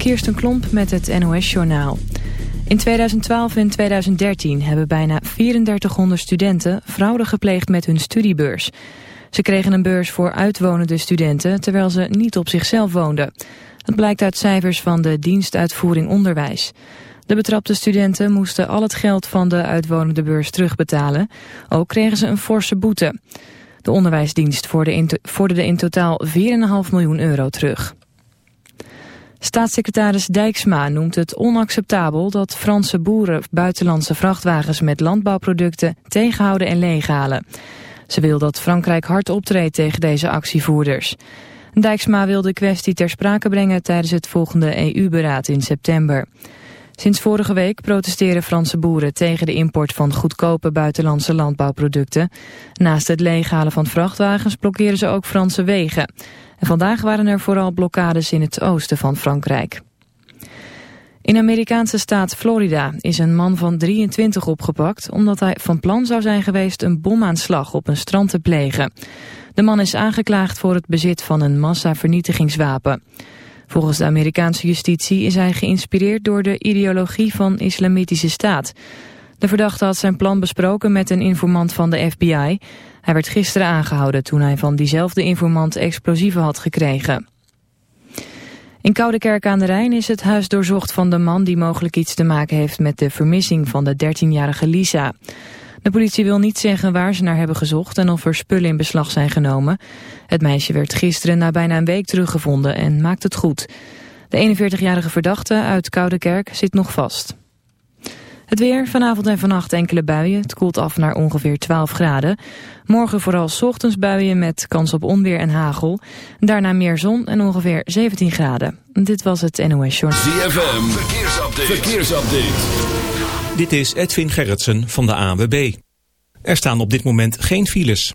Kirsten Klomp met het NOS-journaal. In 2012 en 2013 hebben bijna 3400 studenten fraude gepleegd met hun studiebeurs. Ze kregen een beurs voor uitwonende studenten terwijl ze niet op zichzelf woonden. Dat blijkt uit cijfers van de dienstuitvoering onderwijs. De betrapte studenten moesten al het geld van de uitwonende beurs terugbetalen. Ook kregen ze een forse boete. De onderwijsdienst vorderde in totaal 4,5 miljoen euro terug. Staatssecretaris Dijksma noemt het onacceptabel dat Franse boeren buitenlandse vrachtwagens met landbouwproducten tegenhouden en leeghalen. Ze wil dat Frankrijk hard optreedt tegen deze actievoerders. Dijksma wil de kwestie ter sprake brengen tijdens het volgende EU-beraad in september. Sinds vorige week protesteren Franse boeren tegen de import van goedkope buitenlandse landbouwproducten. Naast het leeghalen van vrachtwagens blokkeren ze ook Franse wegen. En vandaag waren er vooral blokkades in het oosten van Frankrijk. In Amerikaanse staat Florida is een man van 23 opgepakt... omdat hij van plan zou zijn geweest een bomaanslag op een strand te plegen. De man is aangeklaagd voor het bezit van een massavernietigingswapen. Volgens de Amerikaanse justitie is hij geïnspireerd door de ideologie van islamitische staat. De verdachte had zijn plan besproken met een informant van de FBI. Hij werd gisteren aangehouden toen hij van diezelfde informant explosieven had gekregen. In Koudekerk aan de Rijn is het huis doorzocht van de man die mogelijk iets te maken heeft met de vermissing van de 13-jarige Lisa. De politie wil niet zeggen waar ze naar hebben gezocht en of er spullen in beslag zijn genomen. Het meisje werd gisteren na bijna een week teruggevonden en maakt het goed. De 41-jarige verdachte uit Koudekerk zit nog vast. Het weer, vanavond en vannacht enkele buien. Het koelt af naar ongeveer 12 graden. Morgen vooral ochtends buien met kans op onweer en hagel. Daarna meer zon en ongeveer 17 graden. Dit was het NOS Journal. ZFM, verkeersupdate. verkeersupdate. Dit is Edwin Gerritsen van de AWB. Er staan op dit moment geen files.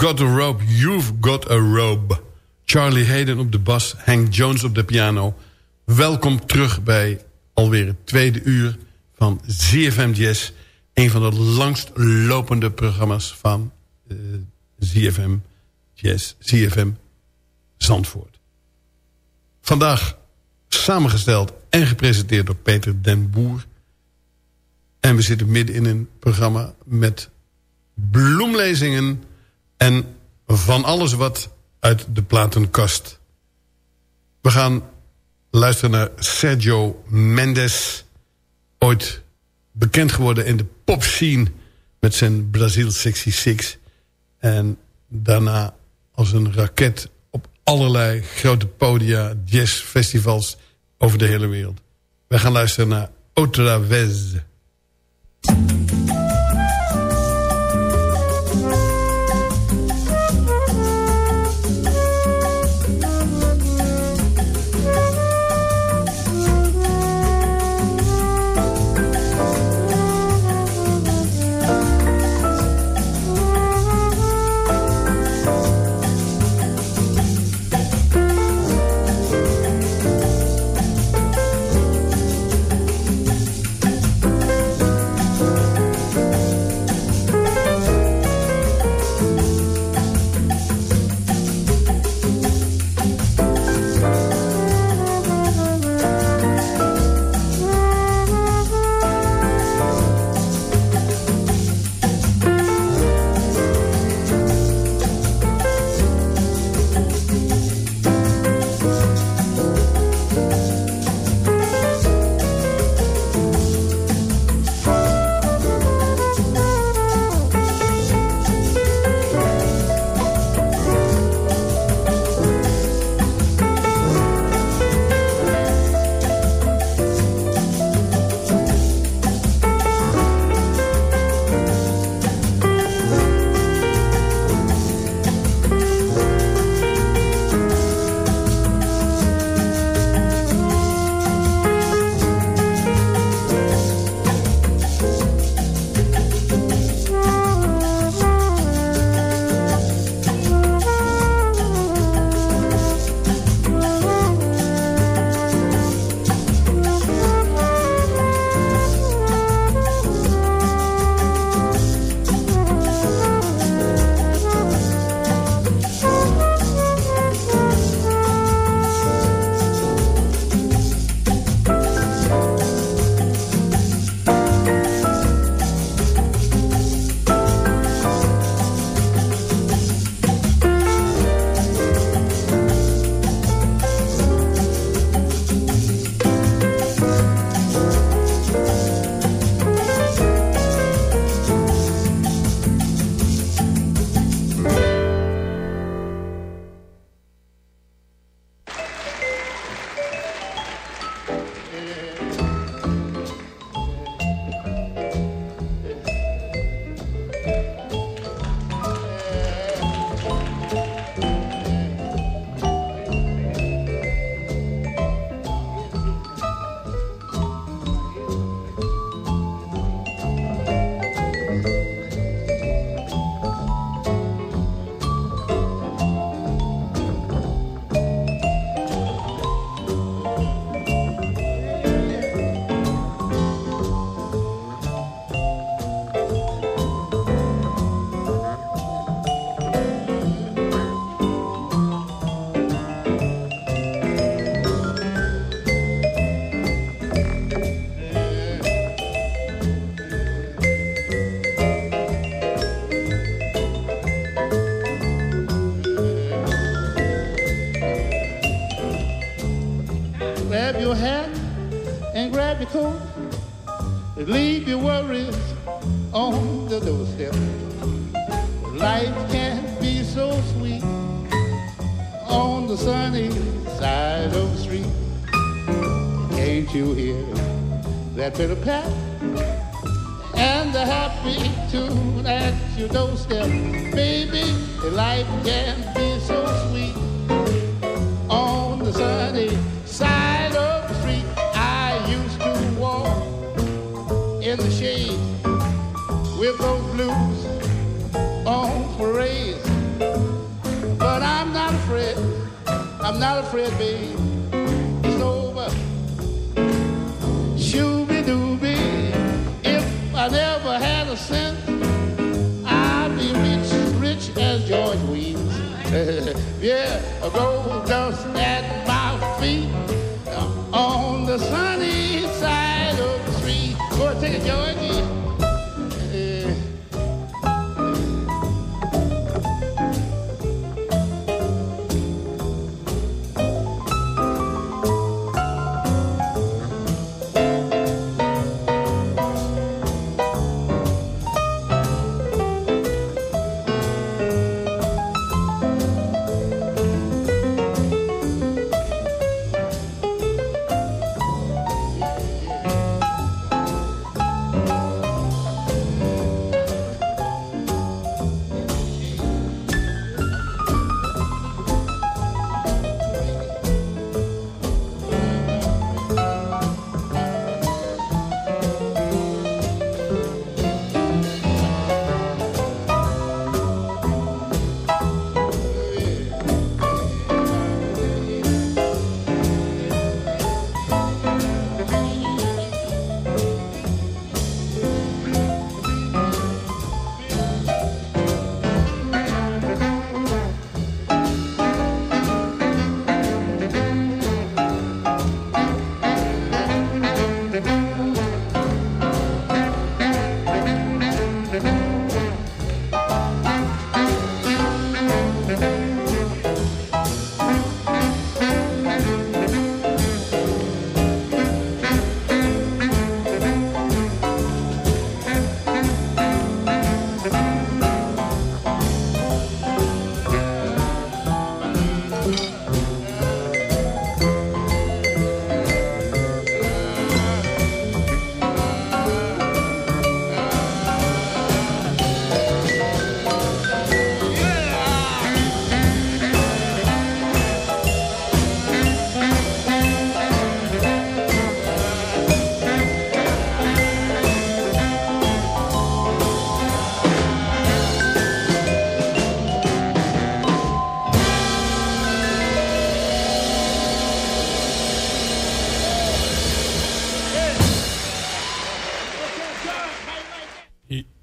Got a rope, you've got a robe. Charlie Hayden op de bas, Hank Jones op de piano. Welkom terug bij alweer het tweede uur van ZFM Jazz. Een van de langst lopende programma's van uh, eh, ZFM Jazz, ZFM Zandvoort. Vandaag samengesteld en gepresenteerd door Peter den Boer. En we zitten midden in een programma met bloemlezingen... en van alles wat uit de platenkast. We gaan luisteren naar Sergio Mendes. Ooit bekend geworden in de popscene met zijn Brazil 66. En daarna als een raket op allerlei grote podia, jazzfestivals over de hele wereld. We gaan luisteren naar Otra Vez. and leave your worries on the doorstep. Life can be so sweet on the sunny side of the street. Can't you hear that pitter pat and the happy tune at your doorstep? Baby, life can I'm not afraid, babe. It's over. Shooby dooby. If I never had a cent, I'd be rich, rich as George Weems. yeah, a gold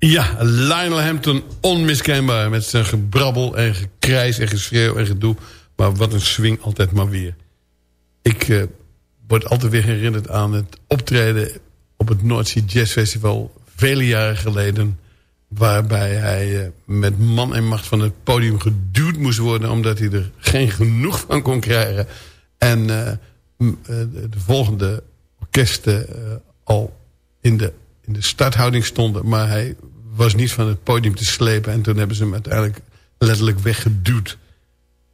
Ja, Lionel Hampton onmiskenbaar. Met zijn gebrabbel en gekrijs en geschreeuw en gedoe. Maar wat een swing altijd maar weer. Ik uh, word altijd weer herinnerd aan het optreden... op het Noordzee Jazz Festival vele jaren geleden... waarbij hij uh, met man en macht van het podium geduwd moest worden... omdat hij er geen genoeg van kon krijgen. En uh, de volgende orkesten al in de in de starthouding stonden. Maar hij was niet van het podium te slepen. En toen hebben ze hem uiteindelijk letterlijk weggeduwd.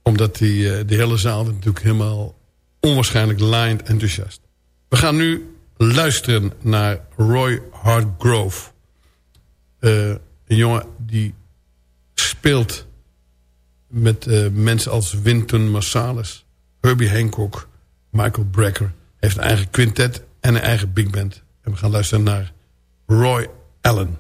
Omdat die, uh, de hele zaal natuurlijk helemaal onwaarschijnlijk lined enthousiast. We gaan nu luisteren naar Roy Hartgrove. Uh, een jongen die speelt met uh, mensen als Winton Marsalis, Herbie Hancock, Michael Brecker. Heeft een eigen quintet en een eigen big band. En we gaan luisteren naar Roy Allen.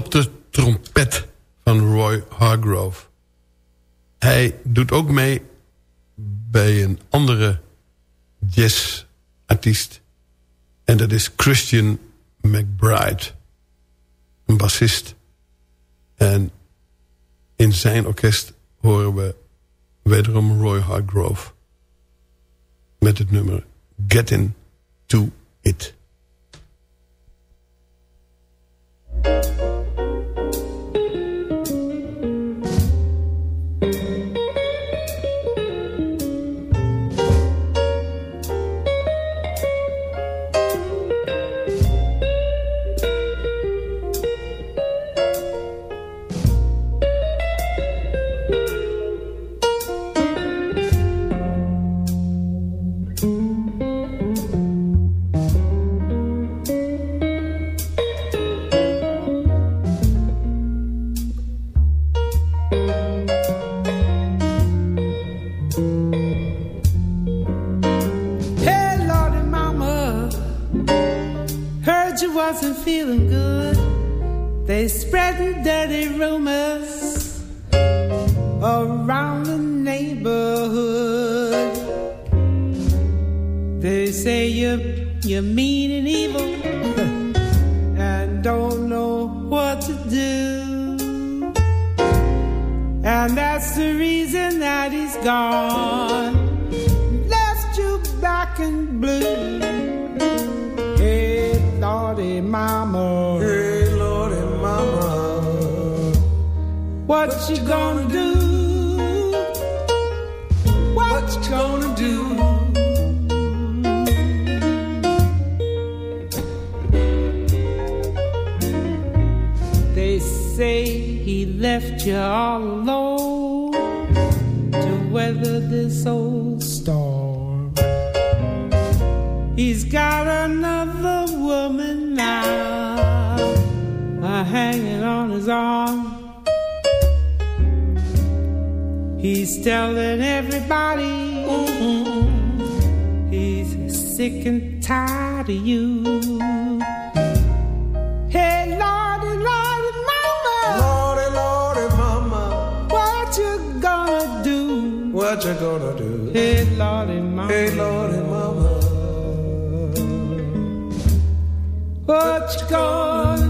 Gestopte trompet van Roy Hargrove. Hij doet ook mee bij een andere jazzartiest. En dat is Christian McBride. Een bassist. En in zijn orkest horen we wederom Roy Hargrove. Met het nummer Get To It. wasn't feeling good. They spread dirty rumors around the neighborhood. They say you're, you're mean and evil and don't know what to do. And that's the reason that he's gone. you gonna do? What you gonna do? They say he left you all alone to weather this old storm. He's got another woman now, uh, hanging on his arm. He's telling everybody he's sick and tired of you. Hey, Lordy, Lordy, Mama. Lordy, Lordy, Mama. What you gonna do? What you gonna do? Hey, Lordy, Mama. Hey, Lordy, Mama. What you gonna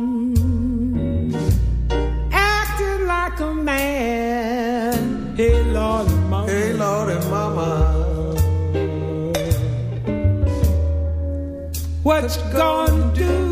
like a man. Hey, Lord, mama. Hey, Lord, mama. What you gonna do?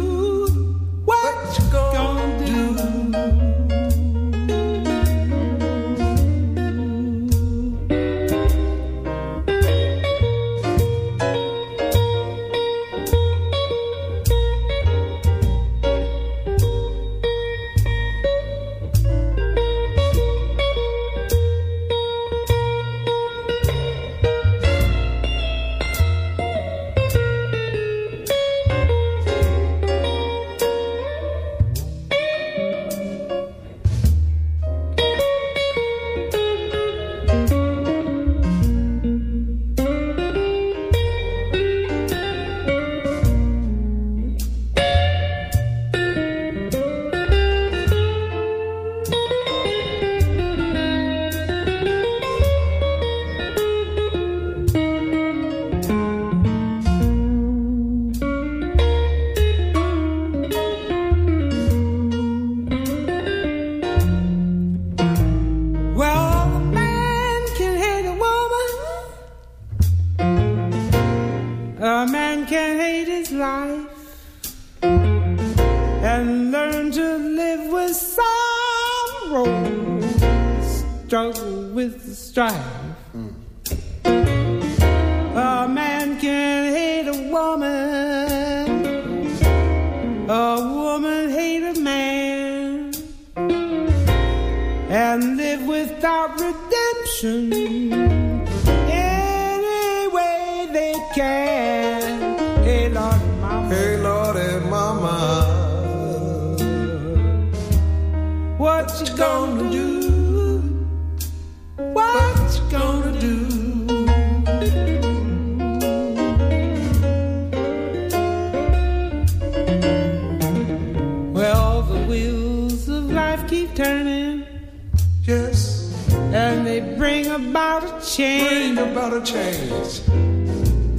Yes, and they bring about a bring change. about a change.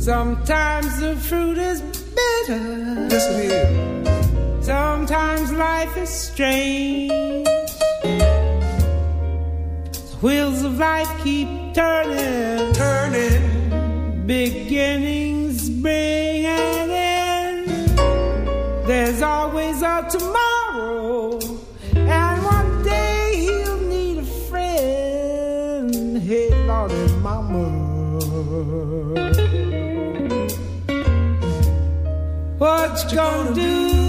Sometimes the fruit is bitter, Yes, it is. sometimes life is strange. The wheels of life keep turning. Turning, Beginnings bring an end. There's always a tomorrow, What you gonna do?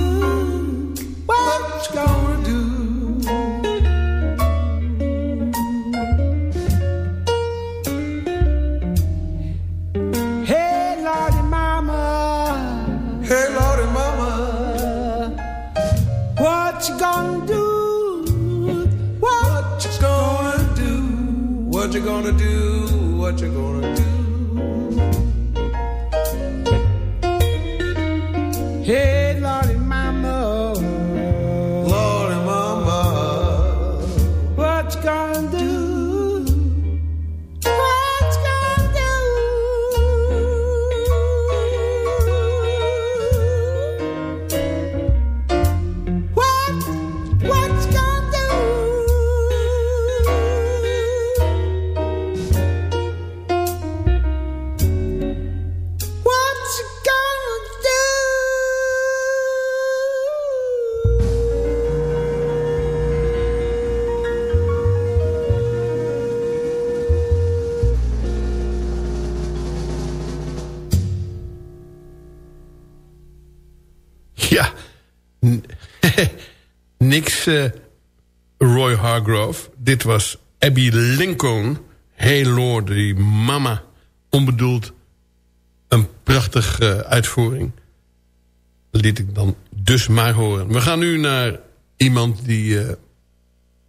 Ja, niks eh, Roy Hargrove. Dit was Abby Lincoln. Hey Lord, die mama. Onbedoeld. Een prachtige uitvoering. Liet ik dan dus maar horen. We gaan nu naar iemand die eh,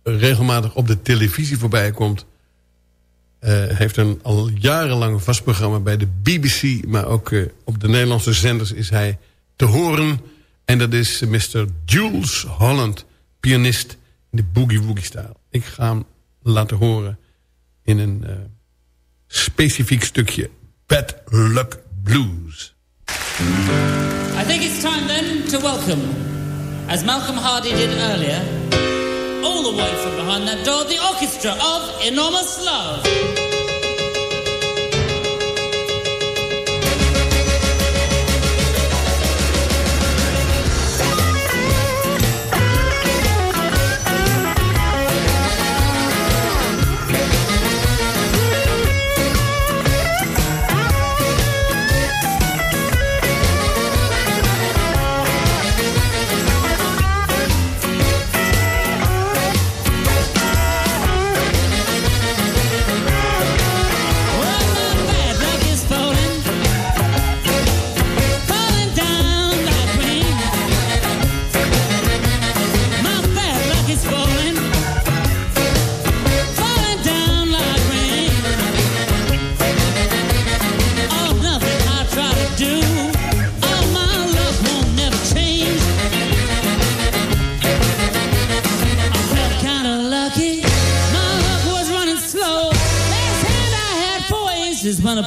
regelmatig op de televisie voorbij komt. Eh, heeft een al jarenlang vast programma bij de BBC... maar ook eh, op de Nederlandse zenders is hij te horen. En dat is Mr. Jules Holland, pianist in de boogie-woogie-stijl. Ik ga hem laten horen in een eh, specifiek stukje Bad Luck Blues. I think it's time then to welcome, as Malcolm Hardy did earlier, all the way from behind that door, the orchestra of Enormous Love. When the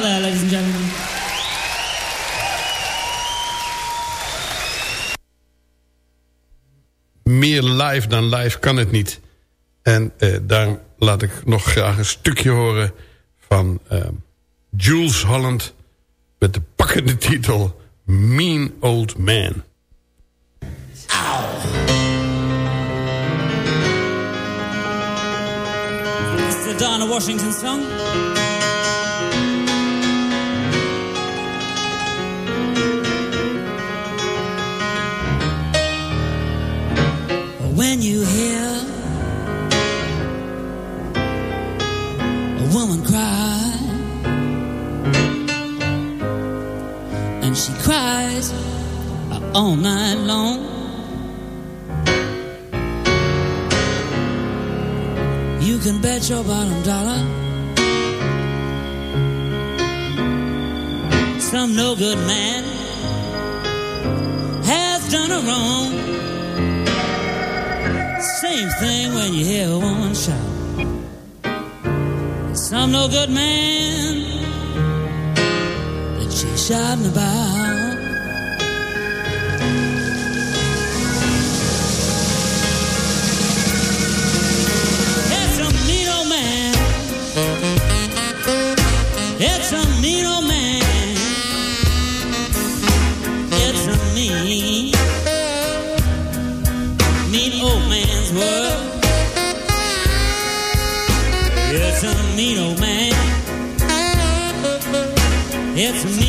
ladies and gentlemen. Meer live dan live kan het niet. En eh, daarom laat ik nog graag een stukje horen van eh, Jules Holland... met de pakkende titel Mean Old Man. It's the Donna Washington song. When you hear a woman cry, and she cries all night long. You can bet your bottom dollar. Some no good man has done her wrong. Same thing when you hear a woman shout. Some no good man that she's shouting about. It's a mean old man. It's a It's a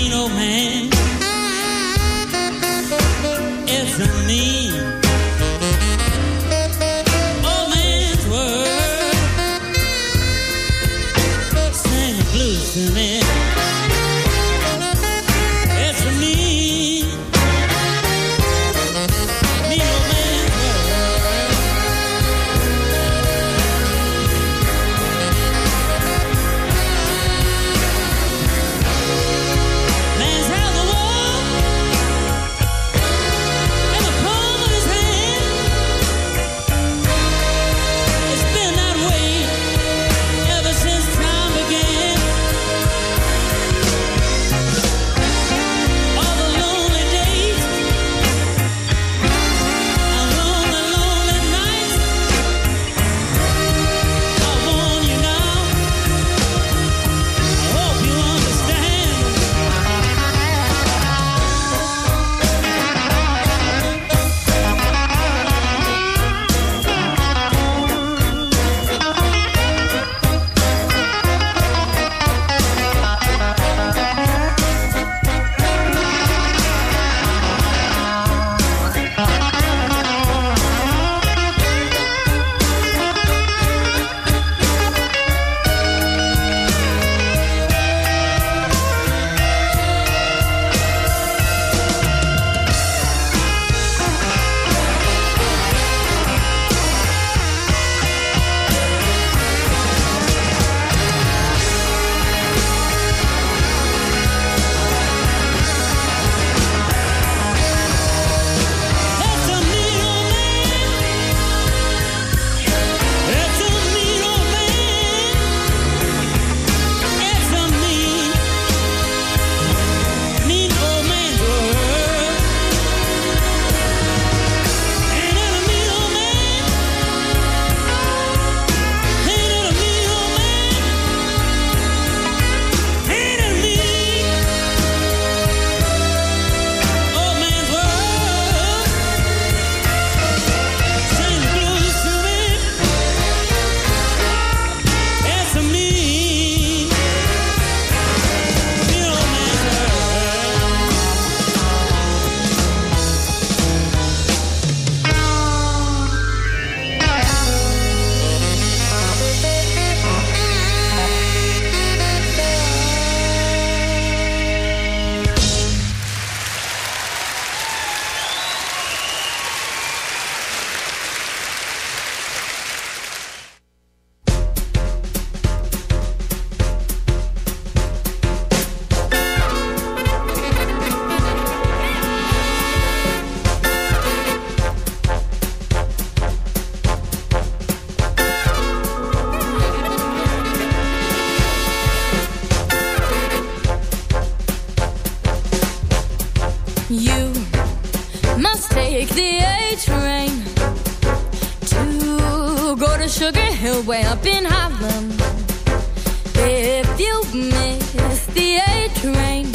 the A train,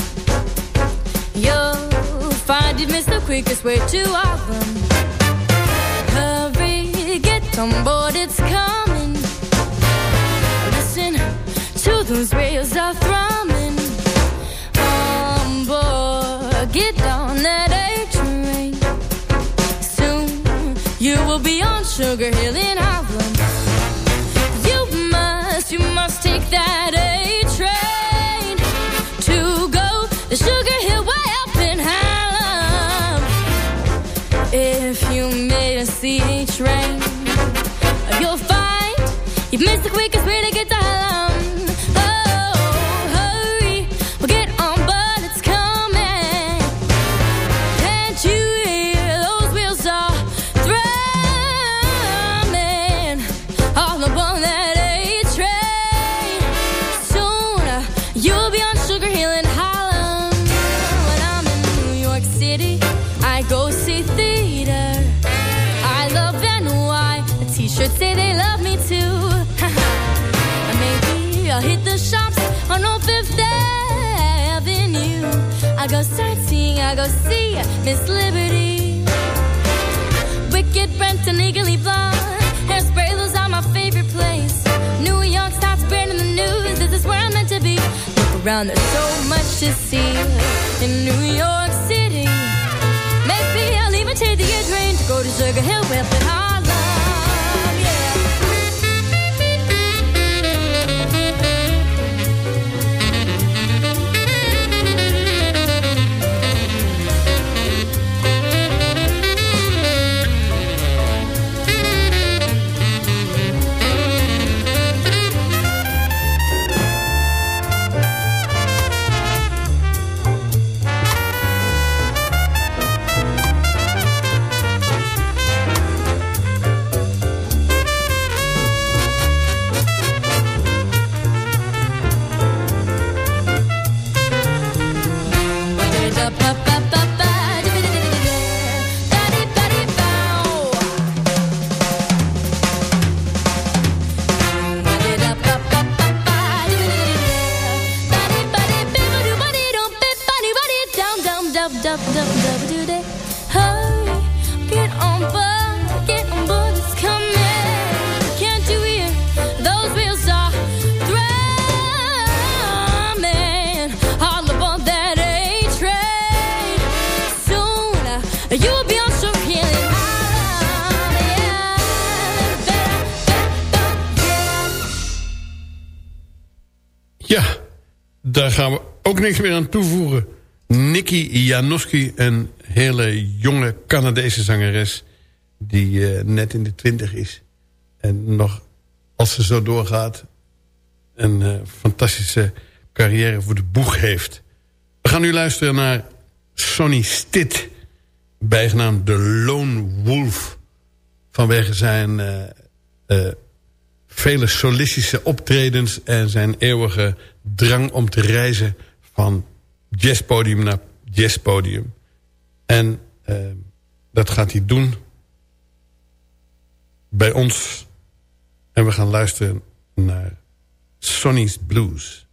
you'll find it miss the quickest way to Harlem. Hurry, get on board, it's coming. Listen to those rails are thrumming. On board, get on that A train. Soon you will be on Sugar Hill in Harlem. You must, you must take that A A train, you'll find you've missed the quickest way to get to Harlem. Go sightseeing, I go see Miss Liberty. Wicked Brent and legally blonde. Hairspray, those are my favorite place. New York starts spreading the news. This is where I'm meant to be. Look around, there's so much to see in New York City. Maybe I'll even take the air train to go to Sugar Hill with in meer aan toevoegen. Nikki Janoski, een hele jonge Canadese zangeres... die eh, net in de twintig is. En nog, als ze zo doorgaat... een eh, fantastische carrière voor de boeg heeft. We gaan nu luisteren naar Sonny Stitt... bijgenaamd de Lone Wolf... vanwege zijn eh, vele solistische optredens... en zijn eeuwige drang om te reizen van jazzpodium naar jazzpodium. En eh, dat gaat hij doen bij ons. En we gaan luisteren naar Sonny's Blues.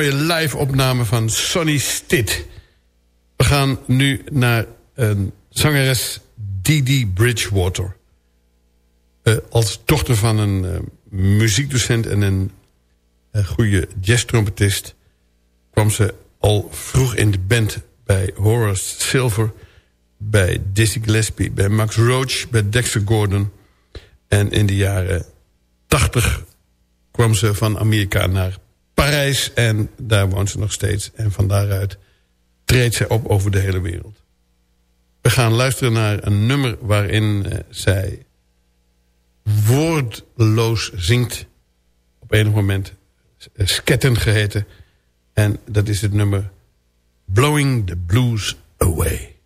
Mooie live opname van Sonny Stitt. We gaan nu naar een zangeres Didi Bridgewater. Uh, als dochter van een uh, muziekdocent en een uh, goede jazztrompetist... kwam ze al vroeg in de band bij Horace Silver... bij Dizzy Gillespie, bij Max Roach, bij Dexter Gordon... en in de jaren 80 kwam ze van Amerika naar Parijs... en daar woont ze nog steeds. En van daaruit treedt zij op over de hele wereld. We gaan luisteren naar een nummer waarin uh, zij woordloos zingt. Op enig moment uh, sketten geheten. En dat is het nummer Blowing the Blues Away.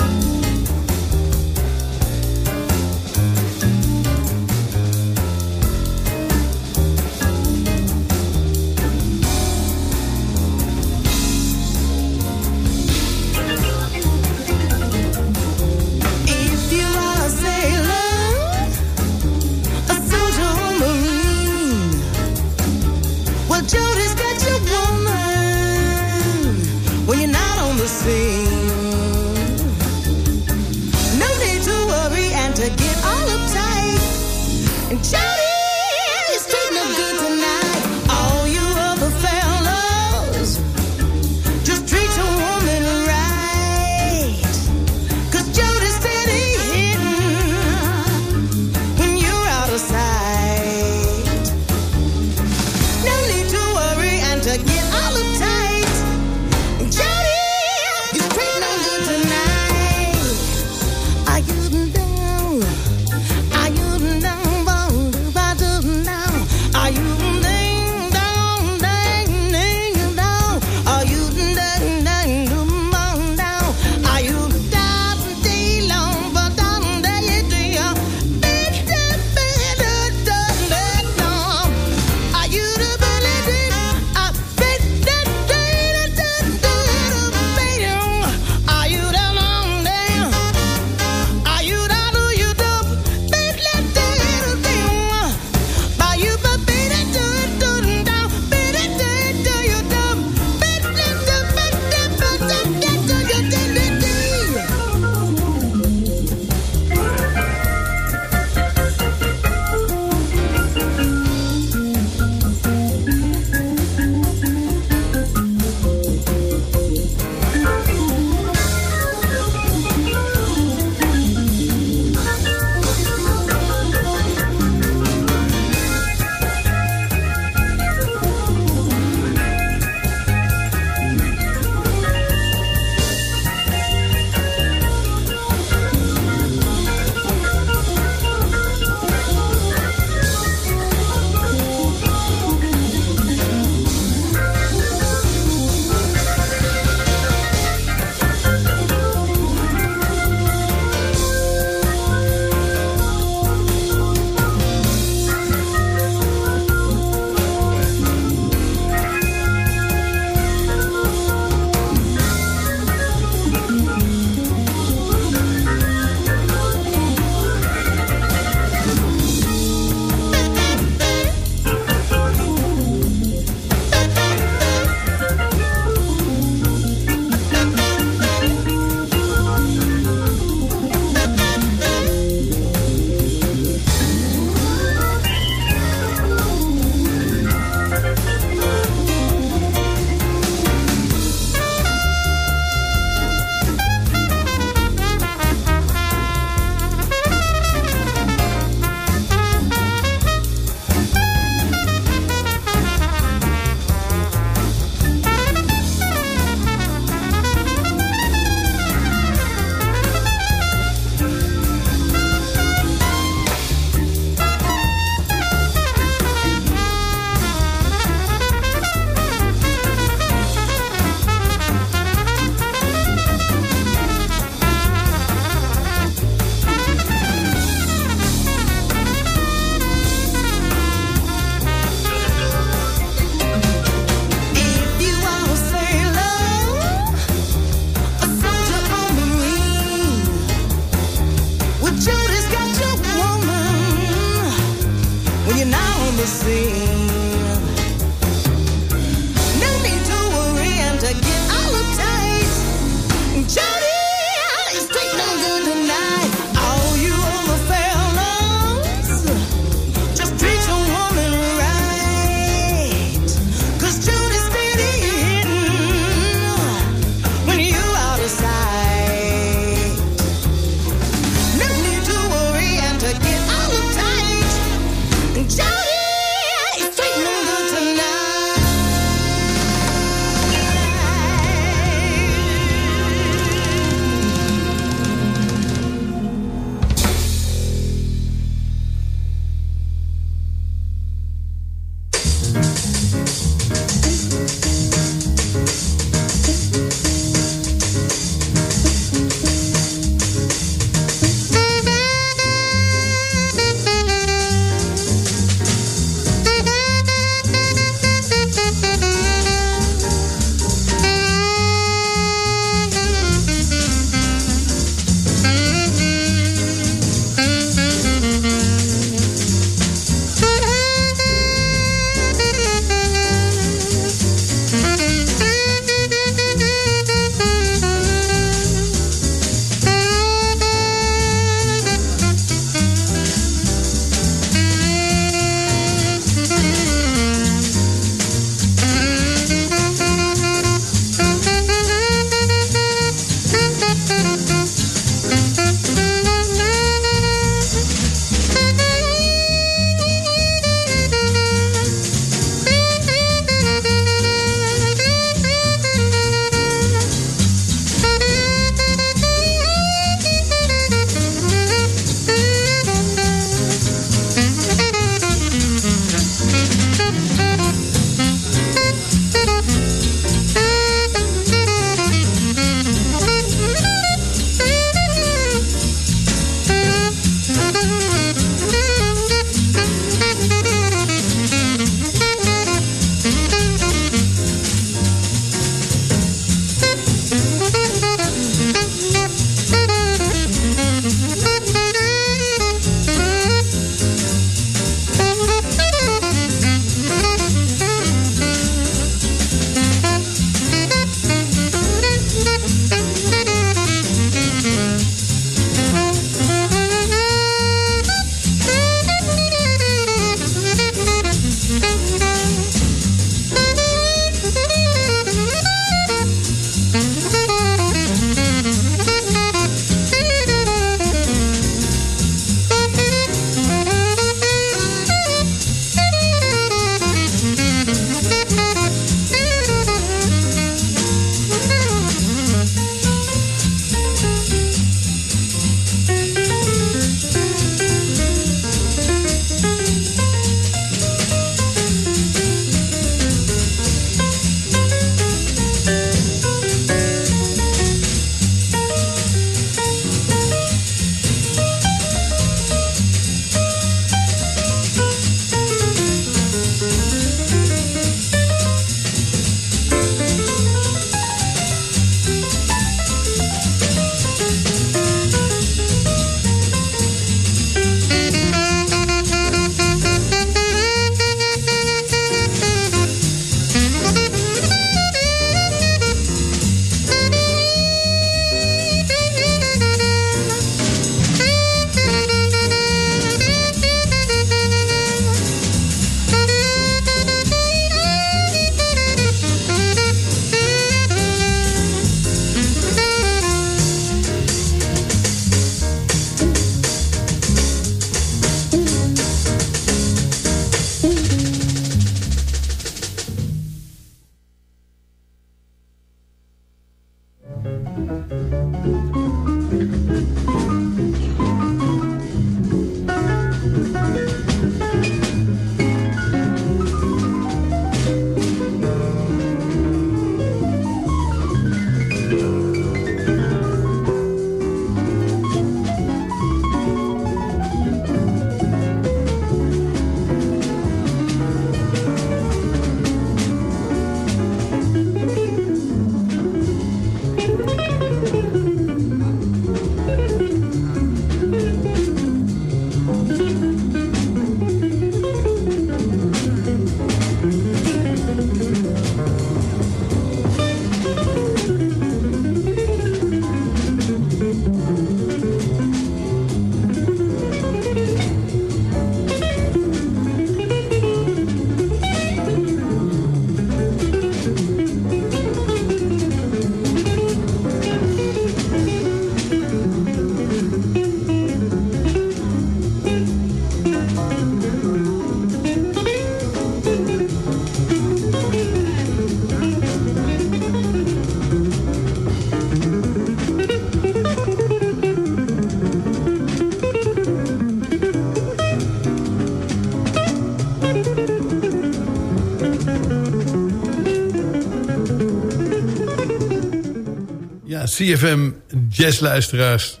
CFM jazzluisteraars.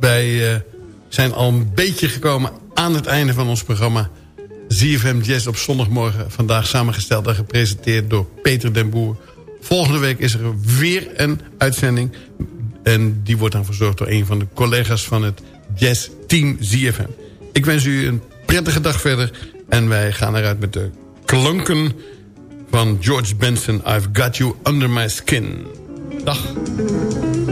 Wij eh, zijn al een beetje gekomen aan het einde van ons programma. CFM Jazz op zondagmorgen. Vandaag samengesteld en gepresenteerd door Peter den Boer. Volgende week is er weer een uitzending. En die wordt dan verzorgd door een van de collega's van het Jazz Team ZFM. Ik wens u een prettige dag verder. En wij gaan eruit met de klanken van George Benson. I've got you under my skin. Dag.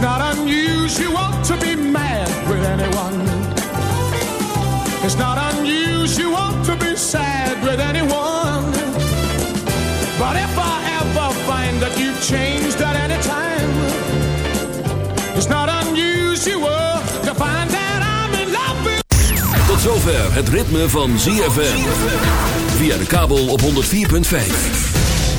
Not unusual to be mad with anyone. It's not unusual to be sad with anyone. But if I ever find that you've changed at any time, it's not unusual to find that I'm in love with Tot zover het ritme van ZFM. Via de kabel op 104.5.